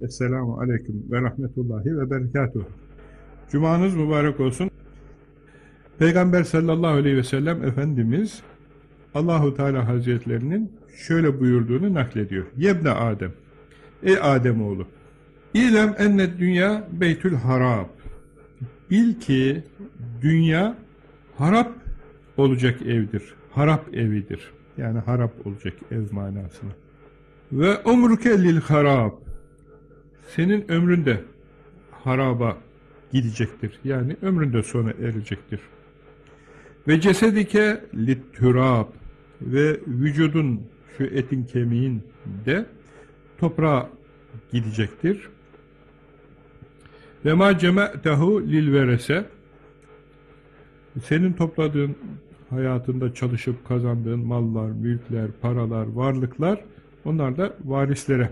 Esselamu Aleyküm ve Rahmetullahi ve Berekatuhu. Cumanız mübarek olsun. Peygamber sallallahu aleyhi ve sellem Efendimiz Allahu Teala Hazretlerinin şöyle buyurduğunu naklediyor. Yebne Adem. Ey Ademoğlu. İlem ennet dünya beytül harab. Bil ki dünya harap olacak evdir. Harap evidir. Yani harap olacak ev manasına. Ve umruke lil harab. Senin ömründe haraba gidecektir. Yani ömründe sona erecektir. Ve cesedike littürab ve vücudun şu etin kemiğin de toprağa gidecektir. Ve ma cema'tehu lil verese senin topladığın hayatında çalışıp kazandığın mallar, mülkler, paralar, varlıklar onlar da varislere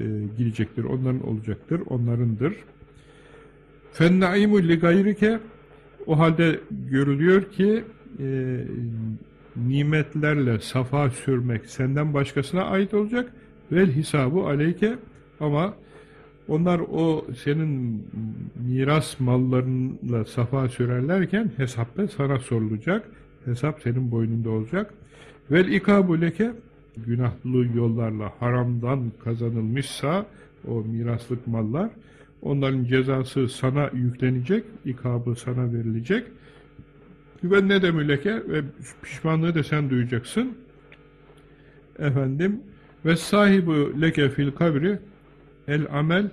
e, gidecektir. Onların olacaktır. Onlarındır. Li gayrike o halde görülüyor ki e, nimetlerle safa sürmek senden başkasına ait olacak. Vel hisabu aleyke ama onlar o senin miras mallarınla safa sürerlerken hesapta sana sorulacak. Hesap senin boynunda olacak. Vel ikabu leke günahlı yollarla haramdan kazanılmışsa o miraslık mallar onların cezası sana yüklenecek, ikabı sana verilecek. Ve ne de müleke ve pişmanlığı da sen duyacaksın. Efendim ve sahibi leke fil kabri el amel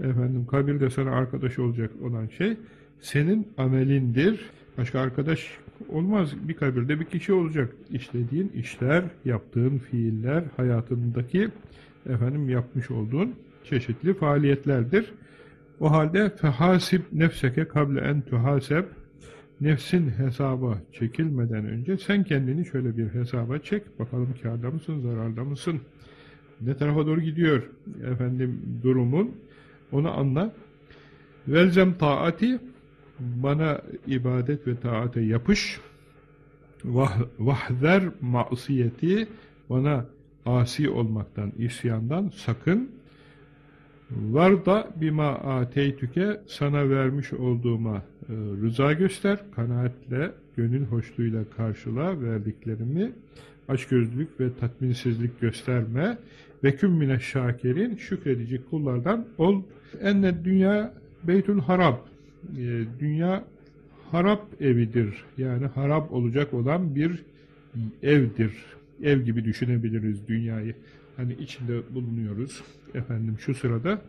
efendim kabirde sana arkadaş olacak olan şey senin amelindir. Başka arkadaş olmaz. Bir kabirde bir kişi olacak. İşlediğin işler, yaptığın fiiller, hayatındaki efendim yapmış olduğun çeşitli faaliyetlerdir. O halde fehasib nefseke kable en tuhaseb nefsin hesaba çekilmeden önce sen kendini şöyle bir hesaba çek. Bakalım kârda mısın, zararda mısın? Ne tarafa doğru gidiyor efendim durumun? Onu anla. Velzem taati bana ibadet ve taate yapış. Vah, vahzer masiyeti bana asi olmaktan, isyandan sakın. Var da bima ateytüke sana vermiş olduğuma e, rıza göster, kanaatle, gönül hoşluğuyla karşıla verdiklerimi, açgözlülük ve tatminsizlik gösterme ve küm mine şakirin şükredici kullardan ol. Enne dünya beytül harab, e, dünya harap evidir. Yani harap olacak olan bir evdir. Ev gibi düşünebiliriz dünyayı. Hani içinde bulunuyoruz efendim şu sırada.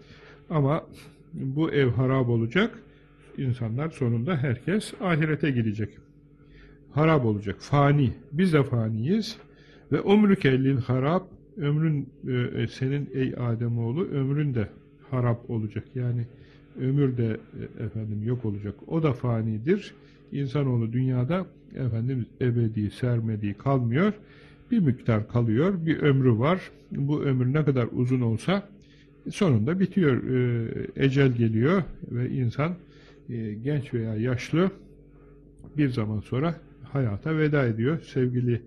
Ama bu ev harap olacak. İnsanlar sonunda herkes ahirete gidecek. Harap olacak. Fani. Biz de faniyiz. Ve umrüke lil harap ömrün e, senin ey Ademoğlu ömrün de harap olacak. Yani ömür de e, efendim yok olacak. O da fanidir. İnsanoğlu dünyada efendim ebedi, sermedi kalmıyor. Bir miktar kalıyor. Bir ömrü var. Bu ömür ne kadar uzun olsa sonunda bitiyor. E, ecel geliyor ve insan e, genç veya yaşlı bir zaman sonra hayata veda ediyor. Sevgili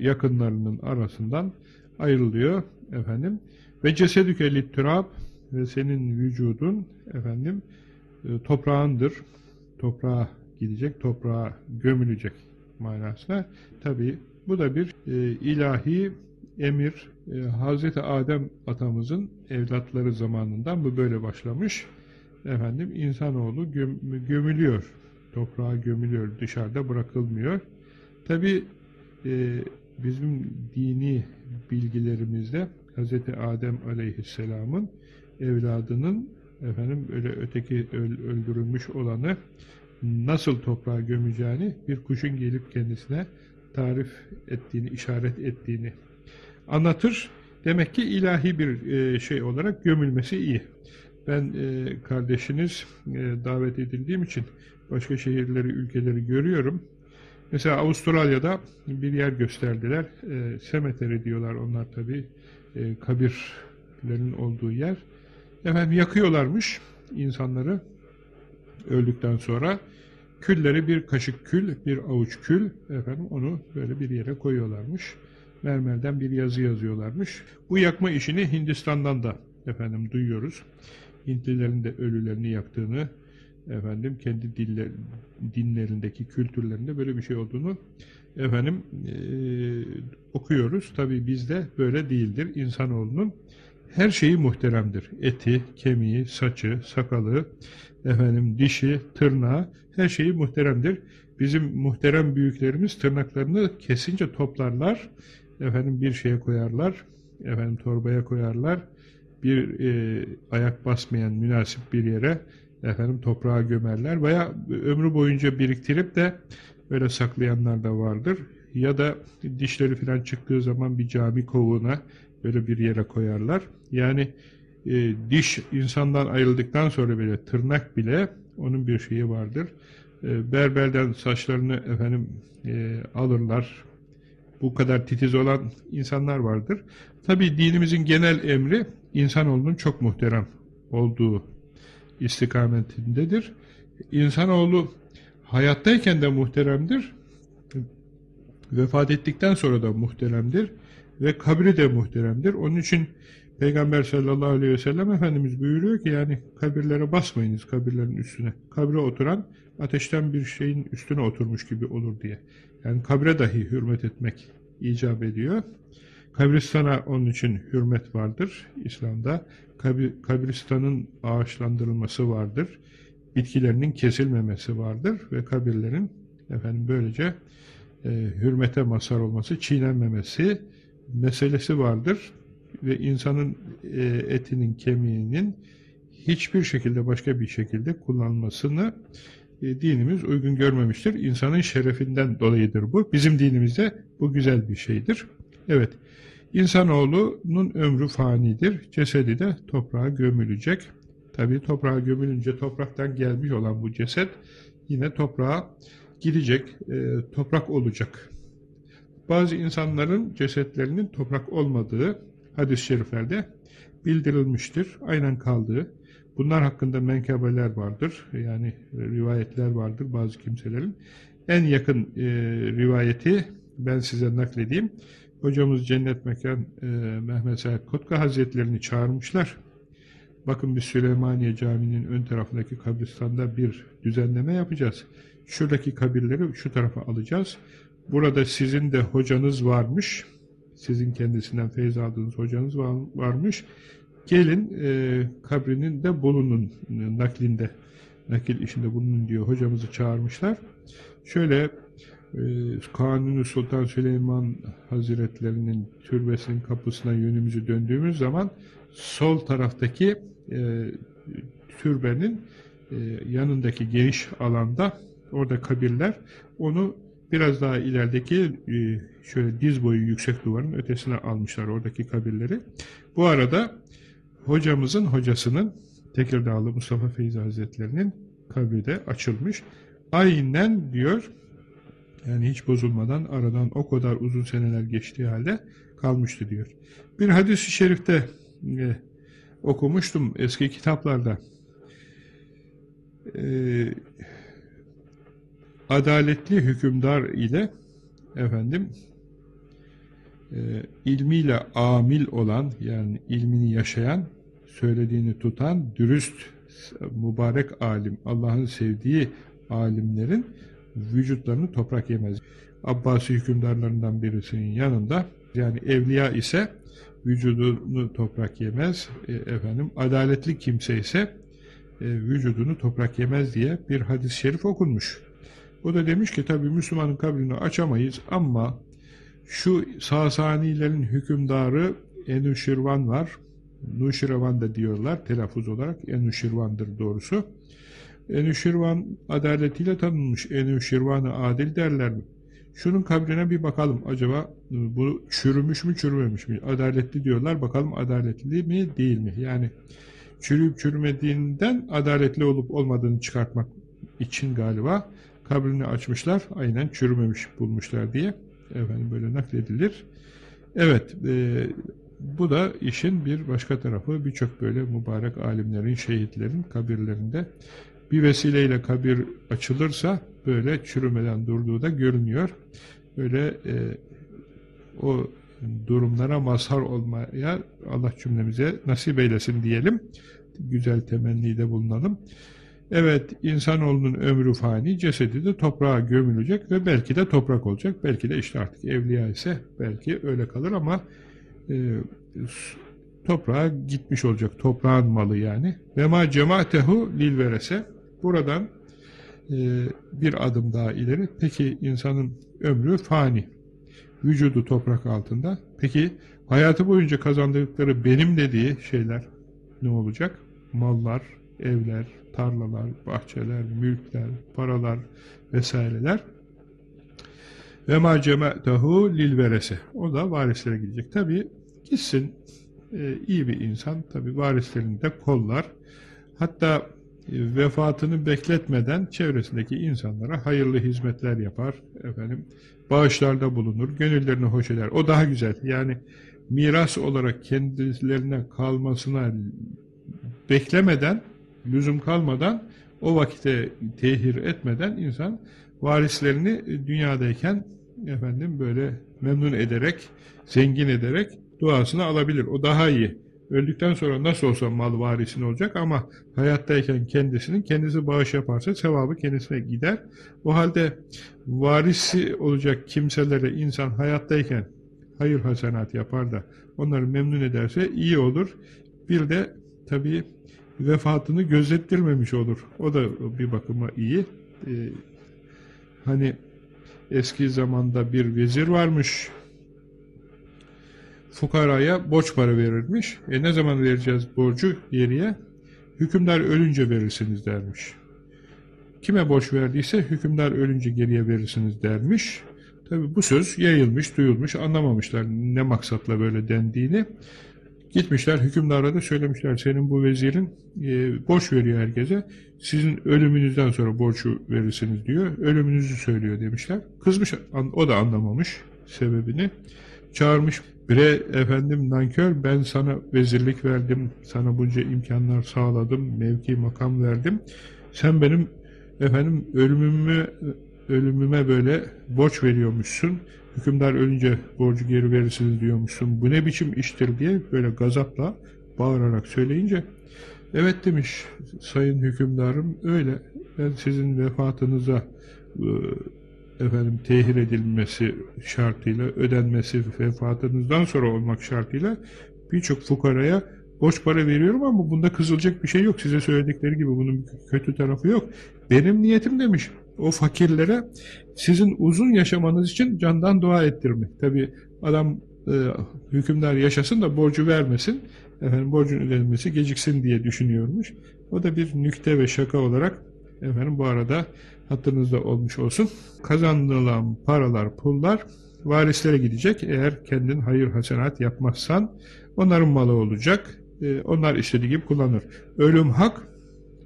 yakınlarının arasından ayrılıyor efendim. Ve cesedüke littirab ve senin vücudun efendim e, toprağındır. Toprağa gidecek, toprağa gömülecek manasına. Tabi bu da bir e, ilahi emir. E, Hazreti Adem atamızın evlatları zamanından bu böyle başlamış. Efendim insanoğlu göm, gömülüyor. Toprağa gömülüyor, dışarıda bırakılmıyor. Tabi e, bizim dini bilgilerimizde Hz. Adem aleyhisselamın evladının efendim öyle öteki öldürülmüş olanı nasıl toprağa gömeceğini bir kuşun gelip kendisine tarif ettiğini, işaret ettiğini anlatır. Demek ki ilahi bir e, şey olarak gömülmesi iyi. Ben e, kardeşiniz e, davet edildiğim için başka şehirleri, ülkeleri görüyorum. Mesela Avustralya'da bir yer gösterdiler. Semeteri diyorlar onlar tabi. E, kabirlerin olduğu yer. Efendim yakıyorlarmış insanları öldükten sonra. Külleri bir kaşık kül, bir avuç kül efendim onu böyle bir yere koyuyorlarmış. Mermerden bir yazı yazıyorlarmış. Bu yakma işini Hindistan'dan da efendim duyuyoruz. Hintlilerin de ölülerini yaktığını, efendim kendi diller, dinlerindeki kültürlerinde böyle bir şey olduğunu efendim e, okuyoruz. Tabii bizde böyle değildir. İnsanoğlunun her şeyi muhteremdir. Eti, kemiği, saçı, sakalı, efendim dişi, tırnağı her şeyi muhteremdir. Bizim muhterem büyüklerimiz tırnaklarını kesince toplarlar. Efendim bir şeye koyarlar. Efendim torbaya koyarlar. Bir e, ayak basmayan münasip bir yere efendim toprağa gömerler veya ömrü boyunca biriktirip de böyle saklayanlar da vardır. Ya da dişleri falan çıktığı zaman bir cami kovuğuna böyle bir yere koyarlar. Yani e, diş insandan ayrıldıktan sonra bile tırnak bile onun bir şeyi vardır. E, berberden saçlarını efendim e, alırlar. Bu kadar titiz olan insanlar vardır. Tabi dinimizin genel emri insanoğlunun çok muhterem olduğu istikametindedir. İnsanoğlu hayattayken de muhteremdir. Vefat ettikten sonra da muhteremdir. Ve kabri de muhteremdir. Onun için Peygamber sallallahu aleyhi ve sellem Efendimiz buyuruyor ki yani kabirlere basmayınız kabirlerin üstüne. Kabre oturan ateşten bir şeyin üstüne oturmuş gibi olur diye. Yani kabre dahi hürmet etmek icap ediyor. Kabristana onun için hürmet vardır İslam'da. Kabristanın ağaçlandırılması vardır. Bitkilerinin kesilmemesi vardır ve kabirlerin efendim böylece e, hürmete mazhar olması, çiğnenmemesi meselesi vardır ve insanın e, etinin, kemiğinin hiçbir şekilde başka bir şekilde kullanmasını e, dinimiz uygun görmemiştir. İnsanın şerefinden dolayıdır bu. Bizim dinimizde bu güzel bir şeydir. Evet, insanoğlunun ömrü fanidir. Cesedi de toprağa gömülecek. Tabi toprağa gömülünce topraktan gelmiş olan bu ceset yine toprağa gidecek, e, toprak olacak. Bazı insanların cesetlerinin toprak olmadığı hadis-i şeriflerde bildirilmiştir. Aynen kaldığı. Bunlar hakkında menkebeler vardır. Yani rivayetler vardır bazı kimselerin. En yakın e, rivayeti ben size nakledeyim. Hocamız Cennet Mekan e, Mehmet Said Kotka Hazretlerini çağırmışlar. Bakın biz Süleymaniye Camii'nin ön tarafındaki kabristanda bir düzenleme yapacağız. Şuradaki kabirleri şu tarafa alacağız. Burada sizin de hocanız varmış. Sizin kendisinden feyz aldığınız hocanız var, varmış. Gelin e, kabrinin de bulunun e, naklinde. Nakil işinde bulunun diyor. Hocamızı çağırmışlar. Şöyle e, Kanuni Sultan Süleyman Hazretlerinin türbesinin kapısına yönümüzü döndüğümüz zaman sol taraftaki e, türbenin e, yanındaki geniş alanda orada kabirler onu biraz daha ilerideki e, şöyle diz boyu yüksek duvarın ötesine almışlar oradaki kabirleri. Bu arada hocamızın hocasının Tekirdağlı Mustafa Feyzi Hazretlerinin kabri de açılmış. Aynen diyor yani hiç bozulmadan aradan o kadar uzun seneler geçtiği halde kalmıştı diyor. Bir hadis-i şerifte e, okumuştum eski kitaplarda. E, adaletli hükümdar ile efendim e, ilmiyle amil olan yani ilmini yaşayan söylediğini tutan dürüst mübarek alim Allah'ın sevdiği alimlerin vücutlarını toprak yemez. Abbasi hükümdarlarından birisinin yanında yani evliya ise vücudunu toprak yemez. E, efendim adaletli kimse ise e, vücudunu toprak yemez diye bir hadis-i şerif okunmuş. O da demiş ki tabi Müslümanın kabrini açamayız ama şu Sasanilerin hükümdarı Enuşirvan var. Nuşirvan da diyorlar telaffuz olarak. Enuşirvan'dır doğrusu. Enuşirvan adaletiyle tanınmış. Enuşirvan'ı adil derler mi? Şunun kabrine bir bakalım. Acaba bu çürümüş mü çürümemiş mi? Adaletli diyorlar. Bakalım adaletli mi değil mi? Yani çürüyüp çürümediğinden adaletli olup olmadığını çıkartmak için galiba kabrini açmışlar. Aynen çürümemiş bulmuşlar diye. Efendim böyle nakledilir. Evet, e, bu da işin bir başka tarafı. Birçok böyle mübarek alimlerin, şehitlerin kabirlerinde bir vesileyle kabir açılırsa böyle çürümeden durduğu da görünüyor. Böyle e, o durumlara mazhar olmaya Allah cümlemize nasip eylesin diyelim. Güzel temennide bulunalım. Evet, insanoğlunun ömrü fani, cesedi de toprağa gömülecek ve belki de toprak olacak. Belki de işte artık evliya ise belki öyle kalır ama e, toprağa gitmiş olacak. Toprağın malı yani. Ve ma cemaatehu lil verese. Buradan e, bir adım daha ileri. Peki insanın ömrü fani. Vücudu toprak altında. Peki hayatı boyunca kazandıkları benim dediği şeyler ne olacak? Mallar, evler, tarlalar, bahçeler, mülkler, paralar vesaireler. Ve ma cema'tehu lil verese. O da varislere gidecek. Tabi gitsin e, iyi bir insan. Tabi varislerini de kollar. Hatta e, vefatını bekletmeden çevresindeki insanlara hayırlı hizmetler yapar. Efendim, bağışlarda bulunur, gönüllerini hoş eder. O daha güzel. Yani miras olarak kendilerine kalmasına beklemeden lüzum kalmadan o vakite tehir etmeden insan varislerini dünyadayken efendim böyle memnun ederek, zengin ederek duasını alabilir. O daha iyi. Öldükten sonra nasıl olsa mal varisin olacak ama hayattayken kendisinin kendisi bağış yaparsa sevabı kendisine gider. O halde varisi olacak kimselere insan hayattayken hayır hasenat yapar da onları memnun ederse iyi olur. Bir de tabii vefatını gözettirmemiş olur. O da bir bakıma iyi. Ee, hani eski zamanda bir vezir varmış. Fukaraya borç para verirmiş. E ne zaman vereceğiz borcu geriye? Hükümdar ölünce verirsiniz dermiş. Kime borç verdiyse hükümdar ölünce geriye verirsiniz dermiş. Tabi bu söz yayılmış, duyulmuş, anlamamışlar ne maksatla böyle dendiğini. Gitmişler hükümdara da söylemişler senin bu vezirin e, borç veriyor herkese. Sizin ölümünüzden sonra borcu verirsiniz diyor. Ölümünüzü söylüyor demişler. Kızmış o da anlamamış sebebini. Çağırmış bire efendim nankör ben sana vezirlik verdim. Sana bunca imkanlar sağladım. Mevki makam verdim. Sen benim efendim ölümümü ölümüme böyle borç veriyormuşsun hükümdar ölünce borcu geri verirsiniz diyormuşsun, bu ne biçim iştir diye böyle gazapla bağırarak söyleyince, evet demiş sayın hükümdarım öyle, ben sizin vefatınıza e, efendim tehir edilmesi şartıyla, ödenmesi vefatınızdan sonra olmak şartıyla birçok fukaraya borç para veriyorum ama bunda kızılacak bir şey yok. Size söyledikleri gibi bunun kötü tarafı yok. Benim niyetim demiş o fakirlere sizin uzun yaşamanız için candan dua ettirmek. Tabi adam e, hükümdar yaşasın da borcu vermesin, efendim borcun ödenmesi geciksin diye düşünüyormuş. O da bir nükte ve şaka olarak efendim bu arada hatırınızda olmuş olsun. Kazanılan paralar, pullar varislere gidecek. Eğer kendin hayır hasenat yapmazsan onların malı olacak. E, onlar istediği gibi kullanır. Ölüm hak,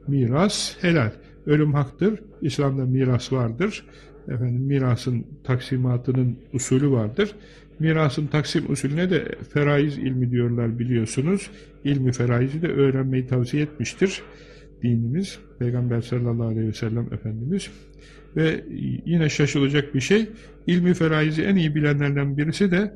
miras helal. Ölüm haktır. İslam'da miras vardır. Efendim mirasın taksimatının usulü vardır. Mirasın taksim usulüne de feraiz ilmi diyorlar biliyorsunuz. İlmi feraizi de öğrenmeyi tavsiye etmiştir dinimiz. Peygamber sallallahu aleyhi ve sellem Efendimiz. Ve yine şaşılacak bir şey, ilmi feraizi en iyi bilenlerden birisi de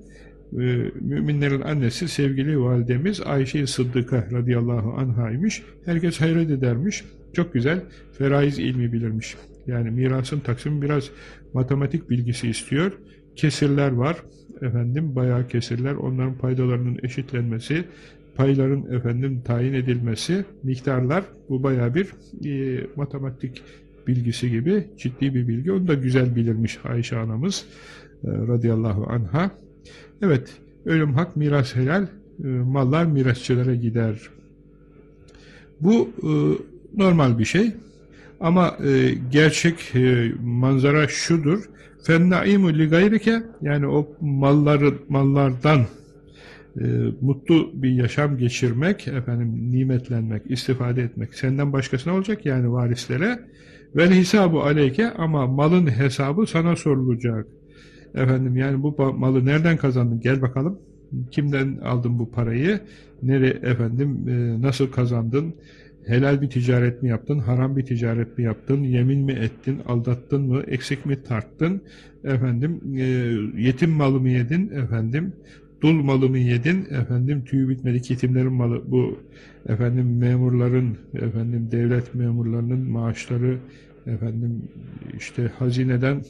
müminlerin annesi sevgili validemiz Ayşe-i Sıddıka radıyallahu anhaymış. Herkes hayret edermiş. Çok güzel feraiz ilmi bilirmiş. Yani mirasın taksimi biraz matematik bilgisi istiyor. Kesirler var. Efendim bayağı kesirler. Onların paydalarının eşitlenmesi, payların efendim tayin edilmesi, miktarlar bu bayağı bir e, matematik bilgisi gibi ciddi bir bilgi. Onu da güzel bilirmiş Ayşe anamız e, radıyallahu anha. Evet, ölüm hak, miras helal, e, mallar mirasçılara gider. Bu e, normal bir şey. Ama e, gerçek manzara şudur. Fennaimu li gayrike yani o malları mallardan e, mutlu bir yaşam geçirmek, efendim nimetlenmek, istifade etmek senden başkasına olacak yani varislere. Vel hesabu aleyke ama malın hesabı sana sorulacak. Efendim yani bu malı nereden kazandın? Gel bakalım. Kimden aldın bu parayı? Nere efendim e, nasıl kazandın? helal bir ticaret mi yaptın, haram bir ticaret mi yaptın, yemin mi ettin, aldattın mı, eksik mi tarttın, efendim, e, yetim malı mı yedin, efendim, dul malımı yedin, efendim tüyü bitmedik yetimlerin malı, bu. Efendim memurların, efendim devlet memurlarının maaşları, efendim işte hazineden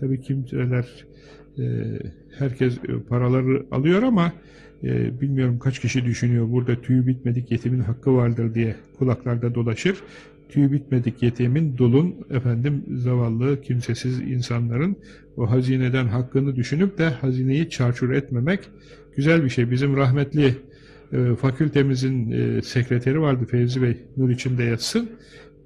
tabii kimseler e, herkes paraları alıyor ama e, bilmiyorum kaç kişi düşünüyor burada tüyü bitmedik yetimin hakkı vardır diye kulaklarda dolaşır. Tüyü bitmedik yetimin, dulun, efendim zavallı, kimsesiz insanların o hazineden hakkını düşünüp de hazineyi çarçur etmemek güzel bir şey. Bizim rahmetli e, fakültemizin e, sekreteri vardı Fevzi Bey, nur içinde yatsın.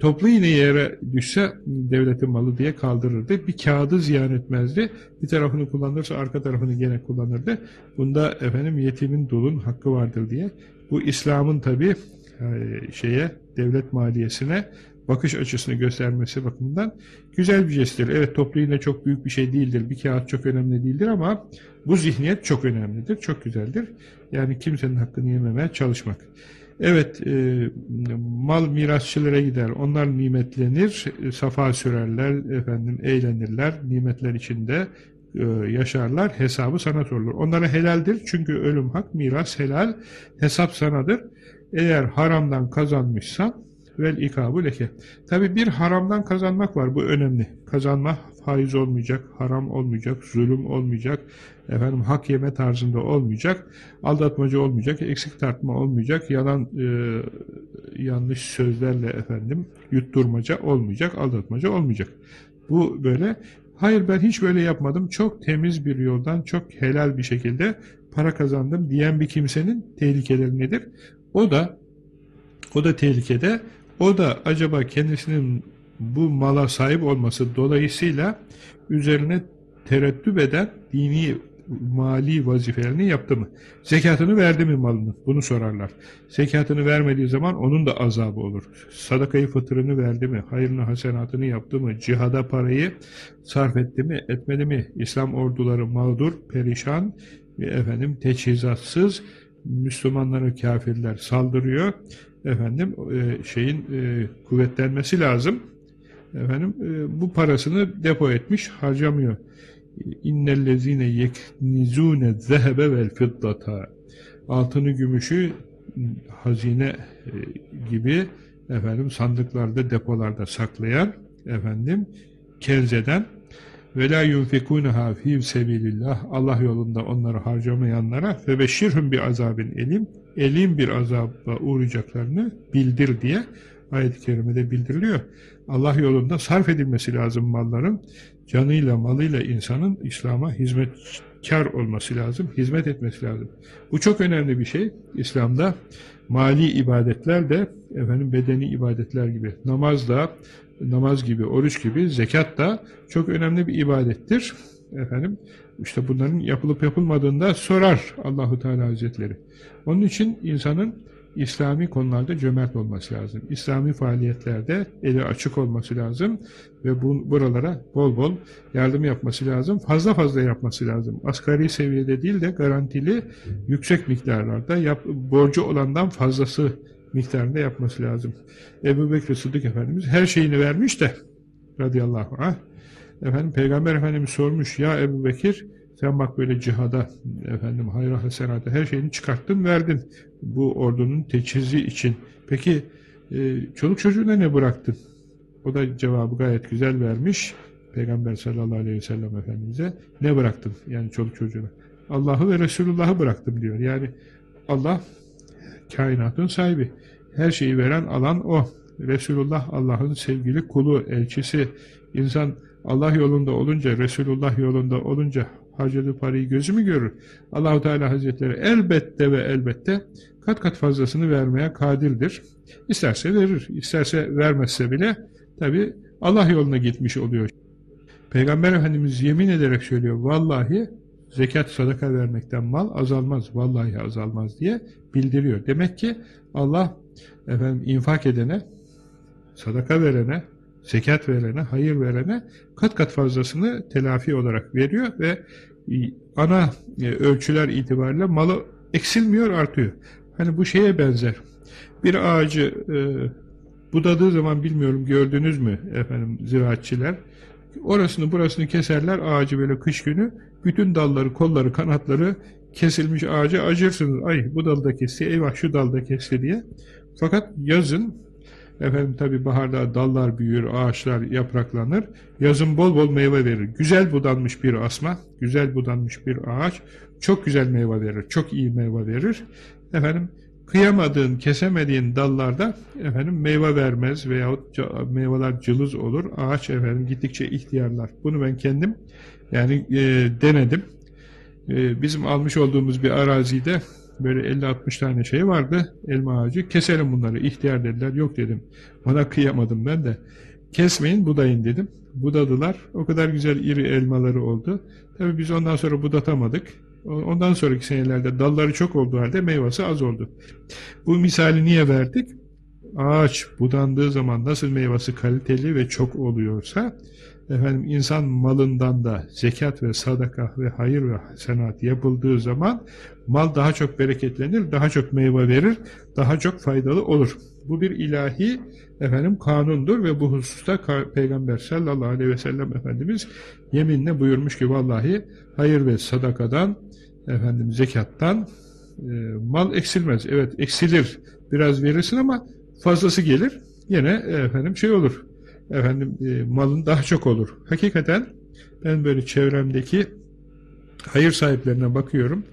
Toplu iğne yere düşse devletin malı diye kaldırırdı. Bir kağıdı ziyan etmezdi. Bir tarafını kullanırsa arka tarafını gene kullanırdı. Bunda efendim yetimin dulun hakkı vardır diye. Bu İslam'ın tabi e, şeye devlet maliyesine bakış açısını göstermesi bakımından güzel bir jesttir. Evet toplu iğne çok büyük bir şey değildir. Bir kağıt çok önemli değildir ama bu zihniyet çok önemlidir. Çok güzeldir. Yani kimsenin hakkını yememeye çalışmak. Evet, e, mal mirasçılara gider, onlar nimetlenir, e, safa sürerler, efendim eğlenirler, nimetler içinde e, yaşarlar, hesabı sana sorulur. Onlara helaldir çünkü ölüm hak, miras helal, hesap sanadır. Eğer haramdan kazanmışsan, vel ikabu leke. Tabi bir haramdan kazanmak var, bu önemli. Kazanma faiz olmayacak, haram olmayacak, zulüm olmayacak, efendim hak yeme tarzında olmayacak, aldatmacı olmayacak, eksik tartma olmayacak, yalan e, yanlış sözlerle efendim yutturmaca olmayacak, aldatmaca olmayacak. Bu böyle. Hayır ben hiç böyle yapmadım. Çok temiz bir yoldan, çok helal bir şekilde para kazandım diyen bir kimsenin tehlikeleri nedir? O da o da tehlikede. O da acaba kendisinin bu mala sahip olması dolayısıyla üzerine tereddüt eden dini mali vazifelerini yaptı mı? Zekatını verdi mi malını? Bunu sorarlar. Zekatını vermediği zaman onun da azabı olur. Sadakayı fıtırını verdi mi? Hayırını hasenatını yaptı mı? Cihada parayı sarf etti mi? Etmedi mi? İslam orduları mağdur, perişan, efendim teçhizatsız, Müslümanlara kafirler saldırıyor. Efendim e, şeyin e, kuvvetlenmesi lazım. Efendim e, bu parasını depo etmiş, harcamıyor innellezine yeknizune zehebe vel fiddata altını gümüşü hazine gibi efendim sandıklarda depolarda saklayan efendim kerzeden ve la yunfikunaha fi sebilillah Allah yolunda onları harcamayanlara ve beşirhum bir azabin elim elim bir azaba uğrayacaklarını bildir diye ayet-i kerimede bildiriliyor. Allah yolunda sarf edilmesi lazım malların canıyla malıyla insanın İslam'a hizmetkar olması lazım, hizmet etmesi lazım. Bu çok önemli bir şey. İslam'da mali ibadetler de efendim bedeni ibadetler gibi namaz da namaz gibi, oruç gibi, zekat da çok önemli bir ibadettir. Efendim işte bunların yapılıp yapılmadığında sorar Allahu Teala Hazretleri. Onun için insanın İslami konularda cömert olması lazım. İslami faaliyetlerde eli açık olması lazım ve bu, buralara bol bol yardım yapması lazım. Fazla fazla yapması lazım. Asgari seviyede değil de garantili yüksek miktarlarda yap, borcu olandan fazlası miktarında yapması lazım. Ebu Bekir Sıddık Efendimiz her şeyini vermiş de radıyallahu anh efendim Peygamber Efendimiz sormuş ya Ebu Bekir sen bak böyle cihada, efendim hayra hasenata her şeyini çıkarttın verdin bu ordunun teçhizi için. Peki e, çoluk çocuğuna ne bıraktın? O da cevabı gayet güzel vermiş. Peygamber sallallahu aleyhi ve sellem Efendimiz'e ne bıraktın? Yani çoluk çocuğuna. Allah'ı ve Resulullah'ı bıraktım diyor. Yani Allah kainatın sahibi. Her şeyi veren alan o. Resulullah Allah'ın sevgili kulu, elçisi. İnsan Allah yolunda olunca, Resulullah yolunda olunca harcadığı parayı gözü mü görür? Allahu Teala Hazretleri elbette ve elbette kat kat fazlasını vermeye kadirdir. İsterse verir, isterse vermezse bile tabi Allah yoluna gitmiş oluyor. Peygamber Efendimiz yemin ederek söylüyor, vallahi zekat sadaka vermekten mal azalmaz, vallahi azalmaz diye bildiriyor. Demek ki Allah efendim infak edene, sadaka verene, zekat verene, hayır verene kat kat fazlasını telafi olarak veriyor ve ana e, ölçüler itibariyle malı eksilmiyor, artıyor. Hani bu şeye benzer. Bir ağacı e, budadığı zaman bilmiyorum gördünüz mü efendim ziraatçiler. Orasını burasını keserler ağacı böyle kış günü. Bütün dalları, kolları, kanatları kesilmiş ağaca acırsınız. Ay bu dalda kesti, eyvah şu dalda kesti diye. Fakat yazın efendim tabi baharda dallar büyür, ağaçlar yapraklanır. Yazın bol bol meyve verir. Güzel budanmış bir asma, güzel budanmış bir ağaç çok güzel meyve verir. Çok iyi meyve verir. Efendim kıyamadığın, kesemediğin dallarda efendim meyve vermez veyahut meyveler cılız olur. Ağaç efendim gittikçe ihtiyarlar. Bunu ben kendim yani e, denedim. E, bizim almış olduğumuz bir arazide böyle 50-60 tane şey vardı. Elma ağacı. Keselim bunları. İhtiyar dediler. Yok dedim. Bana kıyamadım ben de. Kesmeyin budayın dedim. Budadılar. O kadar güzel iri elmaları oldu. Tabii biz ondan sonra budatamadık. Ondan sonraki senelerde dalları çok olduğu halde meyvesi az oldu. Bu misali niye verdik? Ağaç budandığı zaman nasıl meyvesi kaliteli ve çok oluyorsa efendim insan malından da zekat ve sadaka ve hayır ve senat yapıldığı zaman mal daha çok bereketlenir, daha çok meyve verir, daha çok faydalı olur. Bu bir ilahi efendim kanundur ve bu hususta Peygamber sallallahu aleyhi ve sellem Efendimiz yeminle buyurmuş ki vallahi hayır ve sadakadan efendim zekattan e, mal eksilmez. Evet eksilir. Biraz verirsin ama fazlası gelir. Yine efendim şey olur. Efendim e, malın daha çok olur. Hakikaten ben böyle çevremdeki hayır sahiplerine bakıyorum.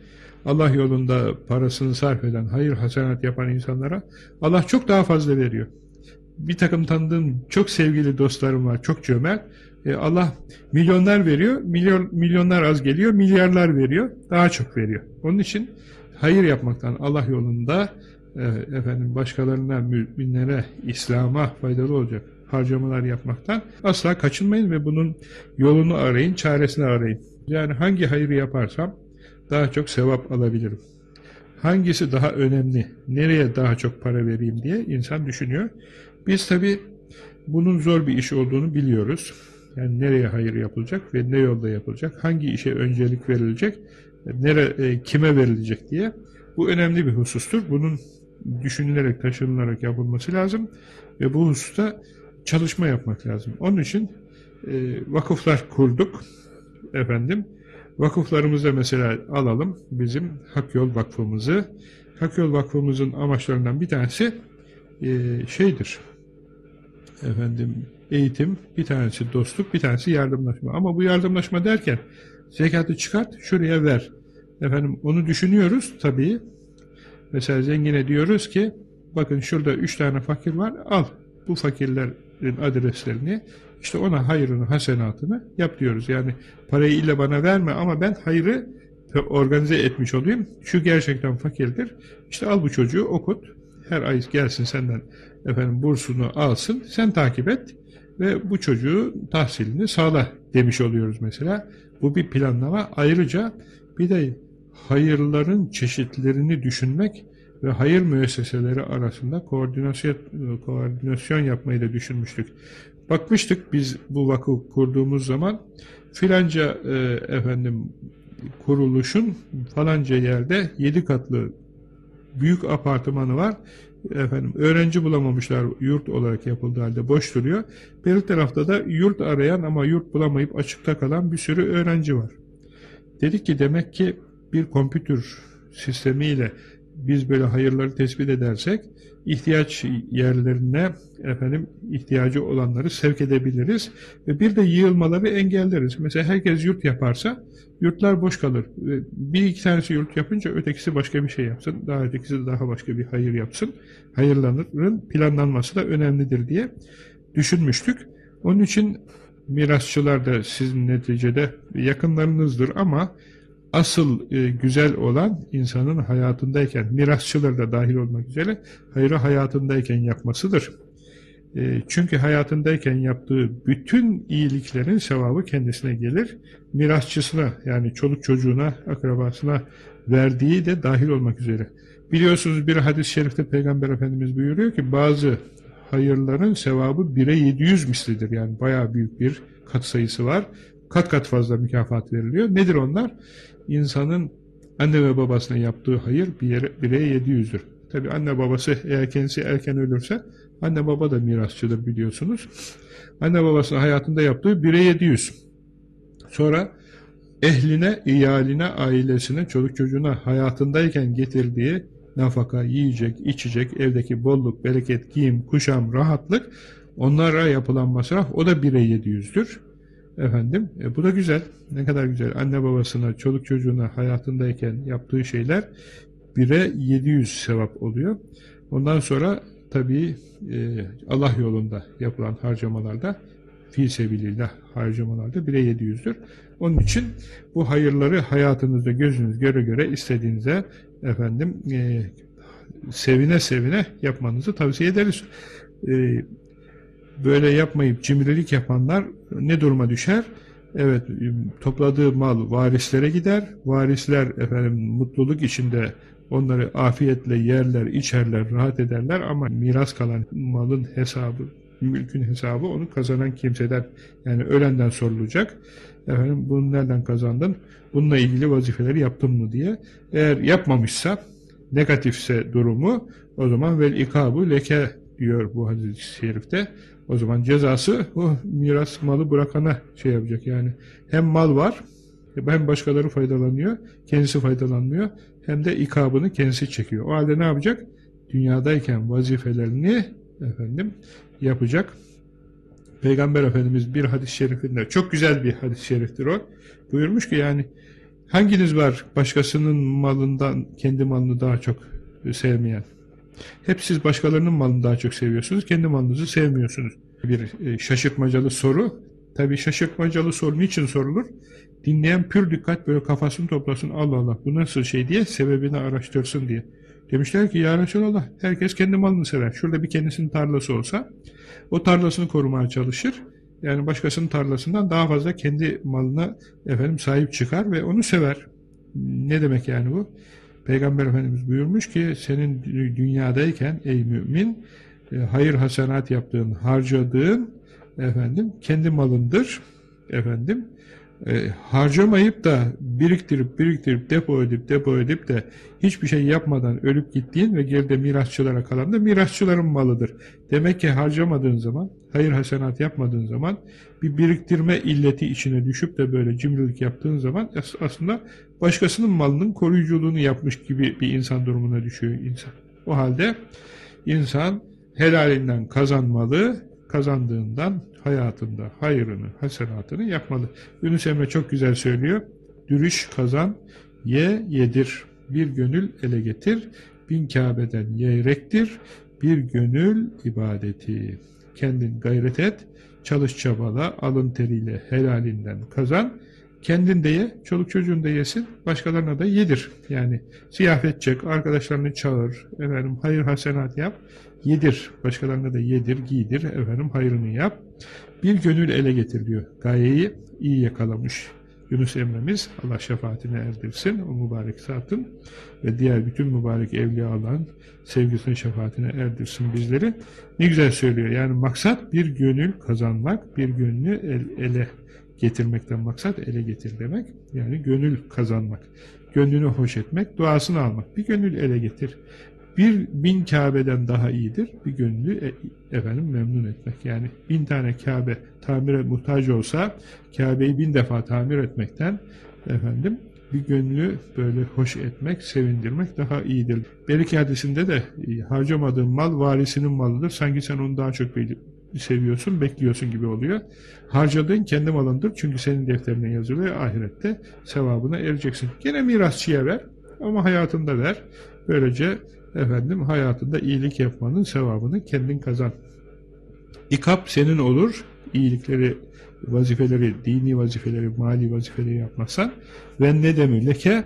Allah yolunda parasını sarf eden, hayır hasenat yapan insanlara Allah çok daha fazla veriyor. Bir takım tanıdığım çok sevgili dostlarım var, çok cömert. E, Allah milyonlar veriyor, milyon, milyonlar az geliyor, milyarlar veriyor, daha çok veriyor. Onun için hayır yapmaktan Allah yolunda e, efendim başkalarına, müminlere, İslam'a faydalı olacak harcamalar yapmaktan asla kaçınmayın ve bunun yolunu arayın, çaresini arayın. Yani hangi hayrı yaparsam daha çok sevap alabilirim. Hangisi daha önemli, nereye daha çok para vereyim diye insan düşünüyor. Biz tabi bunun zor bir iş olduğunu biliyoruz. Yani nereye hayır yapılacak ve ne yolda yapılacak, hangi işe öncelik verilecek, nere, e, kime verilecek diye. Bu önemli bir husustur. Bunun düşünülerek, taşınılarak yapılması lazım ve bu hususta çalışma yapmak lazım. Onun için e, vakıflar kurduk. Efendim, vakıflarımızda mesela alalım bizim Hak Yol Vakfımızı. Hak Yol Vakfımızın amaçlarından bir tanesi e, şeydir. Efendim, eğitim, bir tanesi dostluk, bir tanesi yardımlaşma. Ama bu yardımlaşma derken zekatı çıkart, şuraya ver. Efendim onu düşünüyoruz tabii. Mesela zengine diyoruz ki bakın şurada üç tane fakir var al bu fakirlerin adreslerini işte ona hayrını, hasenatını yap diyoruz. Yani parayı illa bana verme ama ben hayrı organize etmiş olayım. Şu gerçekten fakirdir. İşte al bu çocuğu okut. Her ay gelsin senden efendim bursunu alsın. Sen takip et ve bu çocuğu tahsilini sağla demiş oluyoruz mesela. Bu bir planlama. Ayrıca bir de hayırların çeşitlerini düşünmek ve hayır müesseseleri arasında koordinasyon, yapmayı da düşünmüştük. Bakmıştık biz bu vakıf kurduğumuz zaman filanca e, efendim kuruluşun falanca yerde yedi katlı büyük apartmanı var. Efendim öğrenci bulamamışlar yurt olarak yapıldığı halde boş duruyor. Bir tarafta da yurt arayan ama yurt bulamayıp açıkta kalan bir sürü öğrenci var. Dedik ki demek ki bir kompütür sistemiyle biz böyle hayırları tespit edersek ihtiyaç yerlerine efendim ihtiyacı olanları sevk edebiliriz ve bir de yığılmaları engelleriz. Mesela herkes yurt yaparsa yurtlar boş kalır. Bir iki tanesi yurt yapınca ötekisi başka bir şey yapsın. Daha ötekisi daha başka bir hayır yapsın. Hayırların planlanması da önemlidir diye düşünmüştük. Onun için mirasçılar da sizin neticede yakınlarınızdır ama asıl e, güzel olan insanın hayatındayken, mirasçılar da dahil olmak üzere hayrı hayatındayken yapmasıdır. E, çünkü hayatındayken yaptığı bütün iyiliklerin sevabı kendisine gelir. Mirasçısına yani çoluk çocuğuna, akrabasına verdiği de dahil olmak üzere. Biliyorsunuz bir hadis-i şerifte Peygamber Efendimiz buyuruyor ki bazı hayırların sevabı 1'e 700 mislidir. Yani bayağı büyük bir kat sayısı var. Kat kat fazla mükafat veriliyor. Nedir onlar? İnsanın anne ve babasına yaptığı hayır bir yere, bireye 700'dür. Tabi anne babası eğer kendisi erken ölürse anne baba da mirasçıdır biliyorsunuz. Anne babasının hayatında yaptığı 1'e 700. Sonra ehline, iyaline, ailesine, çoluk çocuğuna hayatındayken getirdiği nafaka, yiyecek, içecek, evdeki bolluk, bereket, giyim, kuşam, rahatlık onlara yapılan masraf o da 1'e 700'dür. Efendim, e, bu da güzel. Ne kadar güzel. Anne babasına, çoluk çocuğuna hayatındayken yaptığı şeyler 1'e 700 sevap oluyor. Ondan sonra tabii e, Allah yolunda yapılan harcamalarda fi sebilillah harcamalarda 1'e 700'dür. Onun için bu hayırları hayatınızda gözünüz göre göre istediğinize efendim e, sevine sevine yapmanızı tavsiye ederiz. E, böyle yapmayıp cimrilik yapanlar ne duruma düşer? Evet, topladığı mal varislere gider. Varisler efendim mutluluk içinde onları afiyetle yerler, içerler, rahat ederler ama miras kalan malın hesabı, mülkün hesabı onu kazanan kimseden yani ölenden sorulacak. Efendim bunu nereden kazandın? Bununla ilgili vazifeleri yaptın mı diye. Eğer yapmamışsa negatifse durumu o zaman vel ikabu leke diyor bu hadis-i şerifte. O zaman cezası o miras malı bırakana şey yapacak yani. Hem mal var hem başkaları faydalanıyor, kendisi faydalanmıyor hem de ikabını kendisi çekiyor. O halde ne yapacak? Dünyadayken vazifelerini efendim yapacak. Peygamber Efendimiz bir hadis-i şerifinde, çok güzel bir hadis-i şeriftir o, buyurmuş ki yani hanginiz var başkasının malından kendi malını daha çok sevmeyen? Hep siz başkalarının malını daha çok seviyorsunuz, kendi malınızı sevmiyorsunuz. Bir e, şaşırtmacalı soru. Tabi şaşırtmacalı soru niçin sorulur? Dinleyen pür dikkat böyle kafasını toplasın, Allah Allah bu nasıl şey diye sebebini araştırsın diye. Demişler ki ya Resulallah herkes kendi malını sever. Şurada bir kendisinin tarlası olsa o tarlasını korumaya çalışır. Yani başkasının tarlasından daha fazla kendi malına efendim sahip çıkar ve onu sever. Ne demek yani bu? Peygamber Efendimiz buyurmuş ki senin dünyadayken ey mümin e, hayır hasenat yaptığın, harcadığın efendim kendi malındır. Efendim e, harcamayıp da biriktirip biriktirip depo edip depo edip de hiçbir şey yapmadan ölüp gittiğin ve geride mirasçılara kalan da mirasçıların malıdır. Demek ki harcamadığın zaman, hayır hasenat yapmadığın zaman bir biriktirme illeti içine düşüp de böyle cimrilik yaptığın zaman aslında başkasının malının koruyuculuğunu yapmış gibi bir insan durumuna düşüyor insan. O halde insan helalinden kazanmalı, kazandığından hayatında hayrını, hasenatını yapmalı. Yunus Emre çok güzel söylüyor. Dürüş kazan, ye yedir. Bir gönül ele getir, bin Kabe'den yeyrektir. Bir gönül ibadeti. Kendin gayret et, çalış çabala, alın teriyle helalinden kazan. Kendin de ye, çoluk çocuğun da yesin, başkalarına da yedir. Yani ziyafet çek, arkadaşlarını çağır, efendim hayır hasenat yap, yedir. Başkalarına da yedir, giydir, efendim hayrını yap. Bir gönül ele getir diyor. Gayeyi iyi yakalamış Yunus Emre'miz. Allah şefaatine erdirsin o mübarek zatın ve diğer bütün mübarek evliyaların sevgisine şefaatine erdirsin bizleri. Ne güzel söylüyor. Yani maksat bir gönül kazanmak, bir gönlü el, ele getirmekten maksat ele getir demek. Yani gönül kazanmak, gönlünü hoş etmek, duasını almak. Bir gönül ele getir bir bin Kabe'den daha iyidir. Bir gönlü e, efendim memnun etmek. Yani bin tane Kabe tamire muhtaç olsa Kabe'yi bin defa tamir etmekten efendim bir gönlü böyle hoş etmek, sevindirmek daha iyidir. Belki hadisinde de harcamadığın mal varisinin malıdır. Sanki sen onu daha çok seviyorsun, bekliyorsun gibi oluyor. Harcadığın kendi malındır. Çünkü senin defterine yazılıyor. Ahirette sevabına ereceksin. Gene mirasçıya ver ama hayatında ver. Böylece efendim hayatında iyilik yapmanın sevabını kendin kazan. İkap senin olur, iyilikleri, vazifeleri, dini vazifeleri, mali vazifeleri yapmazsan ve ne demir leke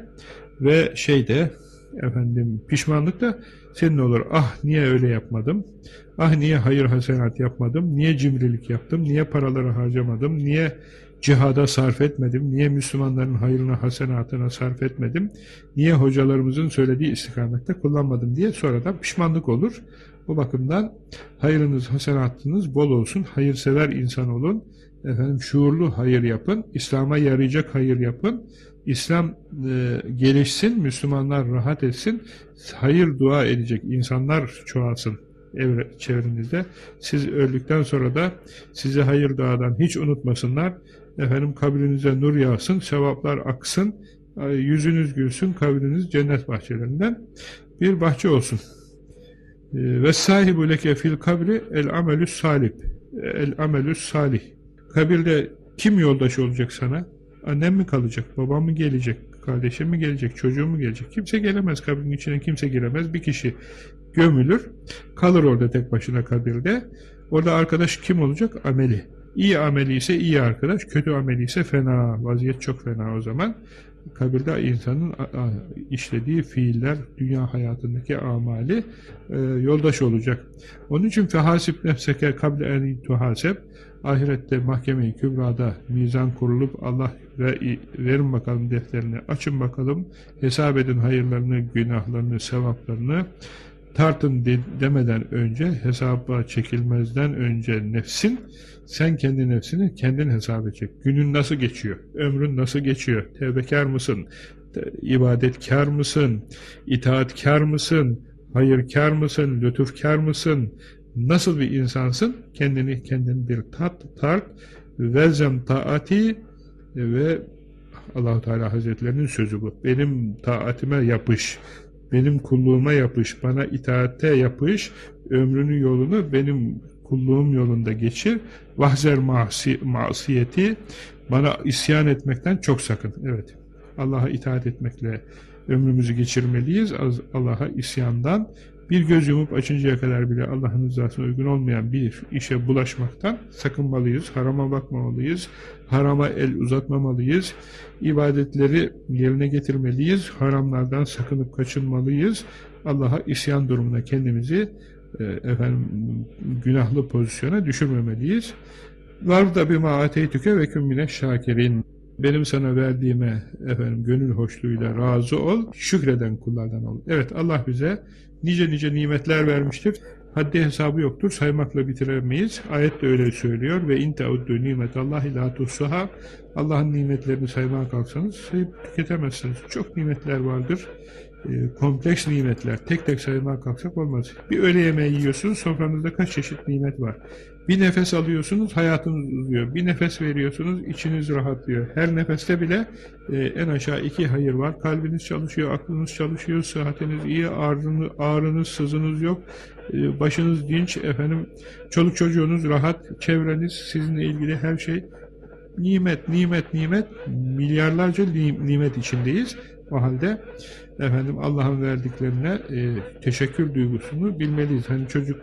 ve şeyde efendim pişmanlık da senin olur. Ah niye öyle yapmadım? Ah niye hayır hasenat yapmadım? Niye cimrilik yaptım? Niye paraları harcamadım? Niye cihada sarf etmedim? Niye Müslümanların hayrına, hasenatına sarf etmedim? Niye hocalarımızın söylediği istikamette kullanmadım diye sonradan pişmanlık olur. Bu bakımdan hayrınız, hasenatınız bol olsun, hayırsever insan olun, efendim şuurlu hayır yapın, İslam'a yarayacak hayır yapın, İslam e, gelişsin, Müslümanlar rahat etsin, hayır dua edecek insanlar çoğalsın. Evre, çevrenizde. Siz öldükten sonra da sizi hayır dağdan hiç unutmasınlar. Efendim kabrinize nur yağsın, sevaplar aksın, yüzünüz gülsün, kabriniz cennet bahçelerinden bir bahçe olsun. Ee, ve sahibu leke fil kabri el amelü salip. El amelü salih. Kabirde kim yoldaş olacak sana? Annem mi kalacak? Babam mı gelecek? Kardeşim mi gelecek? Çocuğum mu gelecek? Kimse gelemez kabrin içine kimse giremez. Bir kişi gömülür. Kalır orada tek başına kabirde. Orada arkadaş kim olacak? Ameli. İyi ameli ise iyi arkadaş, kötü ameli ise fena. Vaziyet çok fena o zaman kabirde insanın işlediği fiiller, dünya hayatındaki amali e, yoldaş olacak. Onun için fehasip nefseke kable en tuhasep ahirette mahkeme-i kübrada mizan kurulup Allah ve verin bakalım defterini açın bakalım hesap edin hayırlarını, günahlarını, sevaplarını tartın de demeden önce hesaba çekilmezden önce nefsin sen kendi nefsini kendin hesap edecek. Günün nasıl geçiyor? Ömrün nasıl geçiyor? Tevbekar mısın? İbadetkar mısın? İtaatkar mısın? Hayırkar mısın? Lütufkar mısın? Nasıl bir insansın? Kendini kendin bir tat, tart. Vezem taati ve Allahu Teala Hazretlerinin sözü bu. Benim taatime yapış. Benim kulluğuma yapış. Bana itaatte yapış. Ömrünün yolunu benim kulluğum yolunda geçir. Vahzer masi, masiyeti bana isyan etmekten çok sakın. Evet. Allah'a itaat etmekle ömrümüzü geçirmeliyiz. Allah'a isyandan bir göz yumup açıncaya kadar bile Allah'ın rızasına uygun olmayan bir işe bulaşmaktan sakınmalıyız. Harama bakmamalıyız. Harama el uzatmamalıyız. İbadetleri yerine getirmeliyiz. Haramlardan sakınıp kaçınmalıyız. Allah'a isyan durumuna kendimizi e, efendim günahlı pozisyona düşürmemeliyiz. Var da bir maateytüke ve kümmine şakirin. Benim sana verdiğime efendim gönül hoşluğuyla razı ol, şükreden kullardan ol. Evet Allah bize nice nice nimetler vermiştir. Haddi hesabı yoktur, saymakla bitiremeyiz. Ayet de öyle söylüyor. Ve in teuddu nimetallahi la tuhsaha. Allah'ın nimetlerini saymaya kalksanız sayıp tüketemezsiniz. Çok nimetler vardır. E, kompleks nimetler. Tek tek saymaya kalksak olmaz. Bir öğle yemeği yiyorsunuz, sofranızda kaç çeşit nimet var. Bir nefes alıyorsunuz, hayatınız uzuyor. Bir nefes veriyorsunuz, içiniz rahatlıyor. Her nefeste bile e, en aşağı iki hayır var. Kalbiniz çalışıyor, aklınız çalışıyor, sıhhatiniz iyi, ağrınız, ağrınız sızınız yok. E, başınız dinç, efendim, çoluk çocuğunuz rahat, çevreniz, sizinle ilgili her şey nimet, nimet, nimet, milyarlarca nimet içindeyiz. O halde efendim Allah'ın verdiklerine e, teşekkür duygusunu bilmeliyiz. Hani çocuk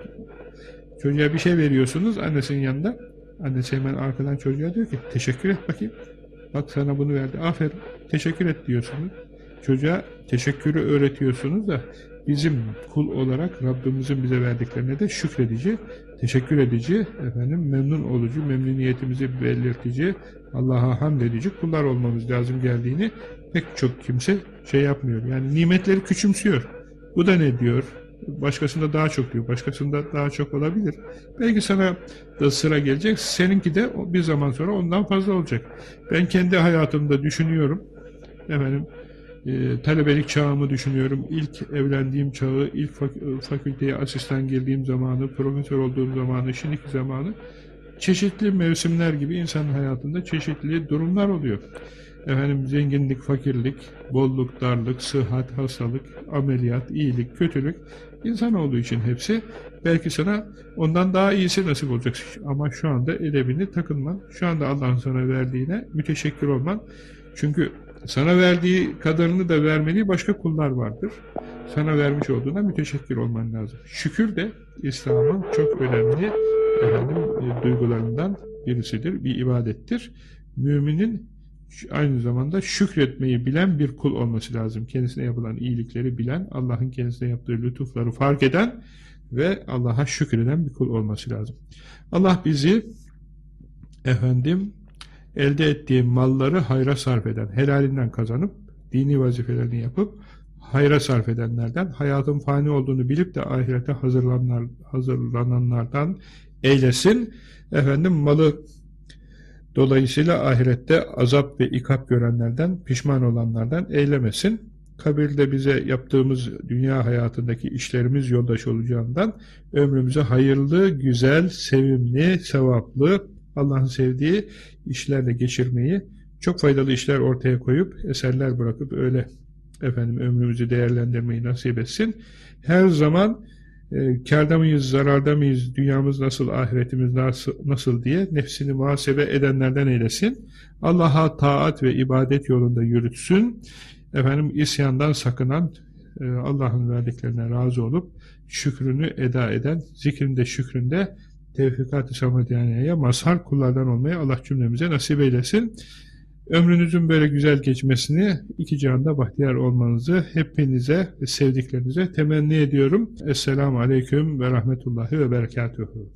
çocuğa bir şey veriyorsunuz annesinin yanında. Annesi hemen arkadan çocuğa diyor ki teşekkür et bakayım. Bak sana bunu verdi. Aferin. Teşekkür et diyorsunuz. Çocuğa teşekkürü öğretiyorsunuz da bizim kul olarak Rabbimizin bize verdiklerine de şükredici, teşekkür edici, efendim memnun olucu, memnuniyetimizi belirtici, Allah'a hamd edici kullar olmamız lazım geldiğini pek çok kimse şey yapmıyor. Yani nimetleri küçümsüyor. Bu da ne diyor? Başkasında daha çok diyor. Başkasında daha çok olabilir. Belki sana da sıra gelecek. Seninki de bir zaman sonra ondan fazla olacak. Ben kendi hayatımda düşünüyorum. Efendim e, talebelik çağımı düşünüyorum. İlk evlendiğim çağı, ilk fak fakülteye asistan girdiğim zamanı, profesör olduğum zamanı, şimdiki zamanı çeşitli mevsimler gibi insanın hayatında çeşitli durumlar oluyor. Efendim zenginlik, fakirlik, bolluk, darlık, sıhhat, hastalık, ameliyat, iyilik, kötülük insan olduğu için hepsi belki sana ondan daha iyisi nasip olacak. Ama şu anda edebini takınman, şu anda Allah'ın sana verdiğine müteşekkir olman. Çünkü sana verdiği kadarını da vermediği başka kullar vardır. Sana vermiş olduğuna müteşekkir olman lazım. Şükür de İslam'ın çok önemli efendim, e, duygularından birisidir, bir ibadettir. Müminin aynı zamanda şükretmeyi bilen bir kul olması lazım. Kendisine yapılan iyilikleri bilen, Allah'ın kendisine yaptığı lütufları fark eden ve Allah'a şükreden bir kul olması lazım. Allah bizi efendim elde ettiği malları hayra sarf eden, helalinden kazanıp, dini vazifelerini yapıp, hayra sarf edenlerden, hayatın fani olduğunu bilip de ahirete hazırlananlar, hazırlananlardan eylesin. Efendim malı dolayısıyla ahirette azap ve ikap görenlerden, pişman olanlardan eylemesin. kabirde bize yaptığımız dünya hayatındaki işlerimiz yoldaş olacağından ömrümüzü hayırlı, güzel, sevimli, sevaplı, Allah'ın sevdiği işlerle geçirmeyi, çok faydalı işler ortaya koyup, eserler bırakıp öyle efendim ömrümüzü değerlendirmeyi nasip etsin. Her zaman e, kârda mıyız, zararda mıyız, dünyamız nasıl, ahiretimiz nasıl, nasıl diye nefsini muhasebe edenlerden eylesin. Allah'a taat ve ibadet yolunda yürütsün. Efendim isyandan sakınan, e, Allah'ın verdiklerine razı olup şükrünü eda eden, zikrinde şükründe tevfikat-ı samadiyyaneye mazhar kullardan olmayı Allah cümlemize nasip eylesin. Ömrünüzün böyle güzel geçmesini, iki cihanda bahtiyar olmanızı hepinize ve sevdiklerinize temenni ediyorum. Esselamu Aleyküm ve Rahmetullahi ve Berekatuhu.